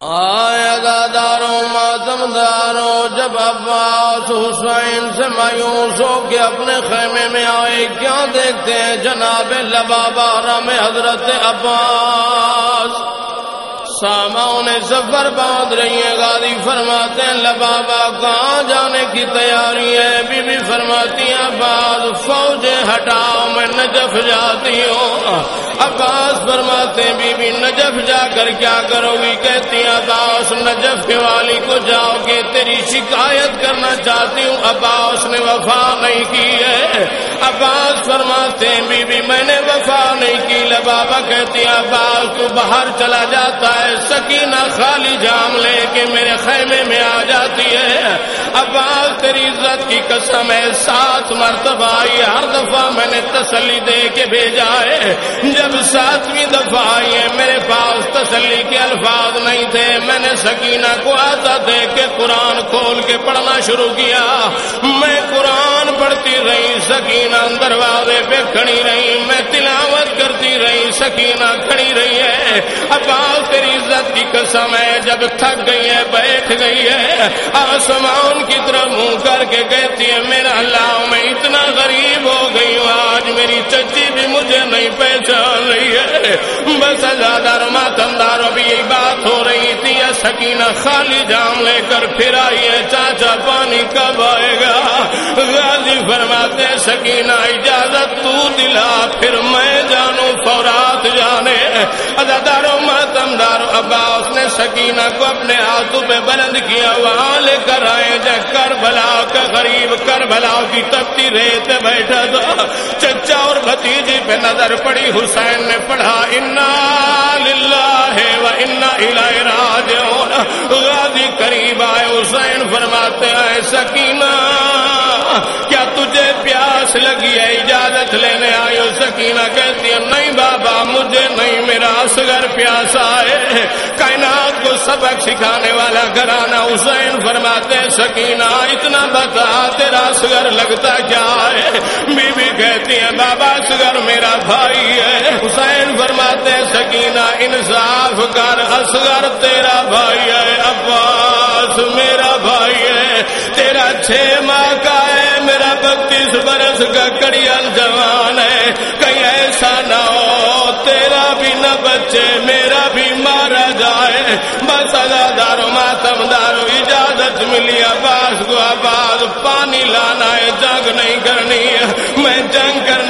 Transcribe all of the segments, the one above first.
آیا داداروں ماتم داروں جب عباس حسین سے مایوس ہو کے اپنے خیمے میں آئے، کیا دیکھتے ہیں جناب لبابارہ میں حضرت عباس؟ ساما نے سفر باندھ رہی ہیں گاڑی فرماتے ہیں لبابا کہاں جانے کی تیاری ہے؟ فرماتی عباس فوج فوجیں ہٹاؤ، میں نجف جاتی ہوں۔ عباس فرماتے بی بی نجف جا کر کیا کرو گی؟ کہتی ہیں، عباس نجف والی کو جاؤ گے تیری شکایت کرنا چاہتی ہوں۔ عباس نے وفا نہیں کی ہے۔ عباس فرماتے بی بی میں نے وفا نہیں کی لبابا کہتی عباس تو باہر چلا جاتا ہے۔ سکینہ خالی جام لے کے میرے خیمے میں آ جاتی ہے۔ عباس تیری عزت کی قسم ہے۔ سات مرتبہ آئی، ہر دفعہ میں نے تسلی دے کے بھیجا ہے۔ جب ساتویں دفعہ آئی ہے میرے پاس تسلی کے الفاظ نہیں تھے۔ میں نے سکینہ کو آتا دے کے قرآن کھول کے پڑھنا شروع کیا۔ میں قرآن پڑھتی رہی، سکینہ دروازے پہ کھڑی رہی۔ میں تلاوت کرتی رہی سکینہ کھڑی رہی ہے۔ اب تیری عزت کی قسم ہے۔ جب تھک گئی ہے، بیٹھ گئی ہے۔ آسمان کی طرف منہ کر کے کہتی ہے، میرا اللہ، میں اتنا غریب ہو گئی ہوں۔ آج میری چچی بھی مجھے نہیں پہچان رہی ہے۔ بس ازادار ماتم دار ابھی یہی بات ہو رہی تھی۔ سکینہ خالی جام لے کر پھر آئیے چاچا پانی کب آئے گا؟ غازی فرماتے سکینہ اجازت تو دلا، پھر میں سردار عباس نے سکینہ کو اپنے ہاتھوں پہ بلند کیا وہاں لے کر آئے جب کربلا کا غریب کربلا کی تپتی ریت بیٹھا تھا۔ چچا اور بھتیجی پہ نظر پڑی، حسین نے پڑھا انار انا الہ راجعون غازی قریب آئے، حسین فرماتے ہیں، سکینہ، کیا تجھے پیاس لگی ہے؟ اجازت لینے آئی ہو سکینہ کہتی ہے نہیں بابا، مجھے نہیں، میرا اصغر پیاس آئے۔ کائنات کو سبق سکھانے والا گھرانا حسین فرماتے سکینہ، اتنا بتا، تیرا اصغر لگتا کیا ہے بی بی کہتی ہے بابا اصغر میرا بھائی ہے۔ حسین فرماتے سکینہ، انصاف کر اصغر تیرا بھائی ہے، عباس میرا بھائی ہے۔ تیرا چھ ماہ کا ہے، میرا بتیس برس کا کڑیل جوان ہے۔ کہیں ایسا نہ ہو، تیرا بھی نہ بچے، میرا بھی مارا جائے۔ بس دارو ماتم دارو، اجازت ملی آباس کو آباد پانی لانا ہے جنگ نہیں کرنی ہے۔ میں جنگ کرنے نہیں آیا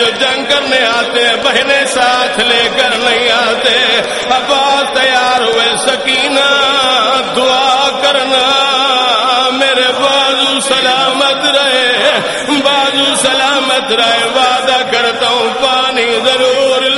جو جنگ کرنے آتے بہنے ساتھ لے کر نہیں آتے۔ ابا تیار ہوئے، سکینہ، دعا کرنا۔ میرے بازو سلامت رہے، بازو سلامت رہے، وعدہ کرتا ہوں، پانی ضرور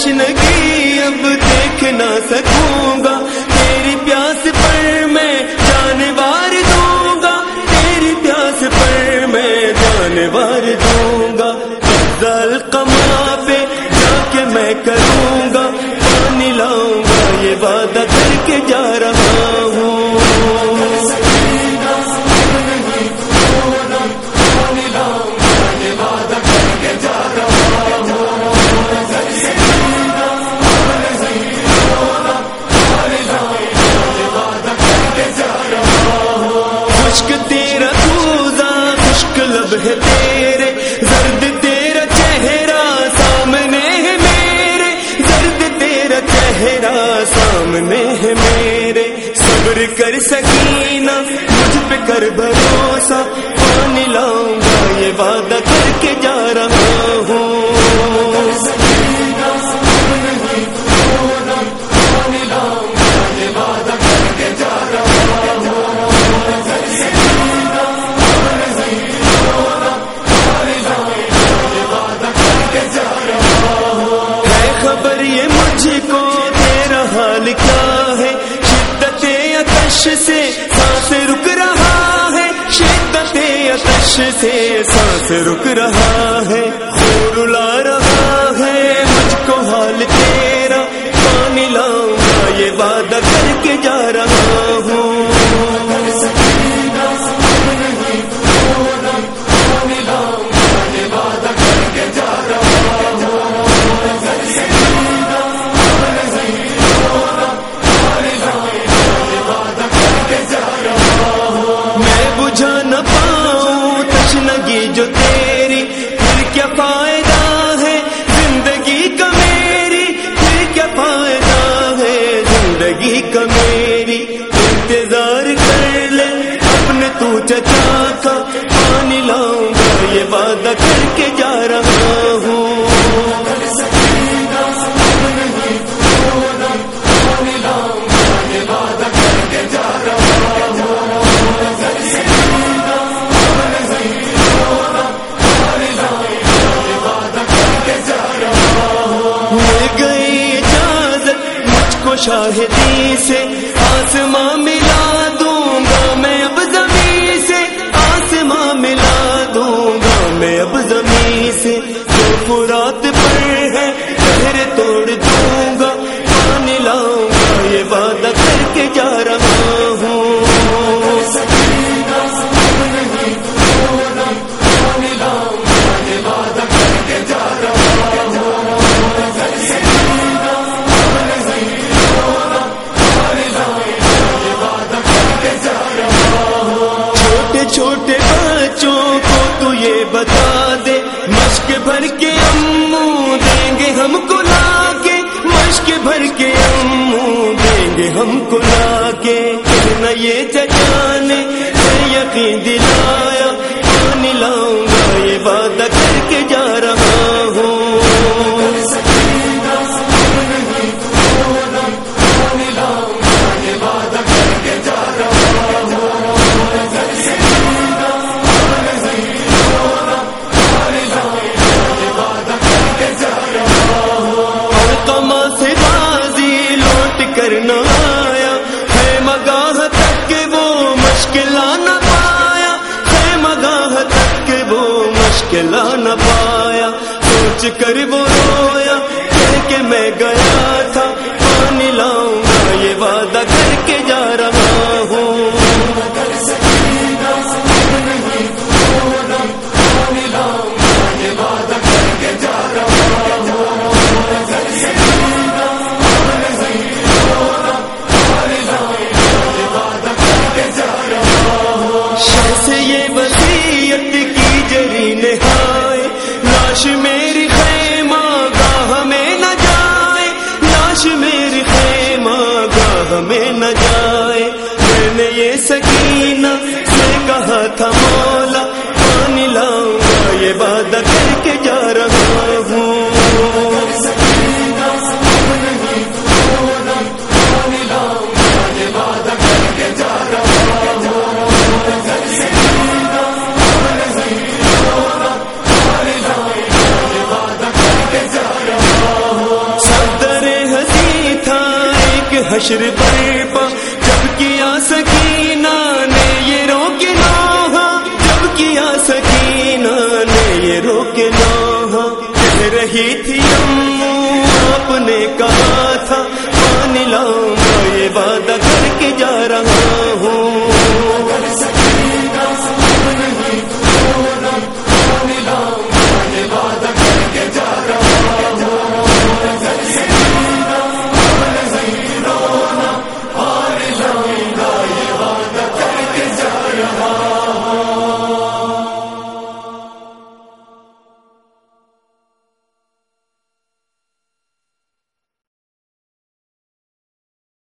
تشنگی اب دیکھ نہ سکوں ہے سے سانس رک رہا کے بھر کے ہم دیں گے ہم کو کے لا نہ پایا سوچ کر وہ جان نہیں تھی۔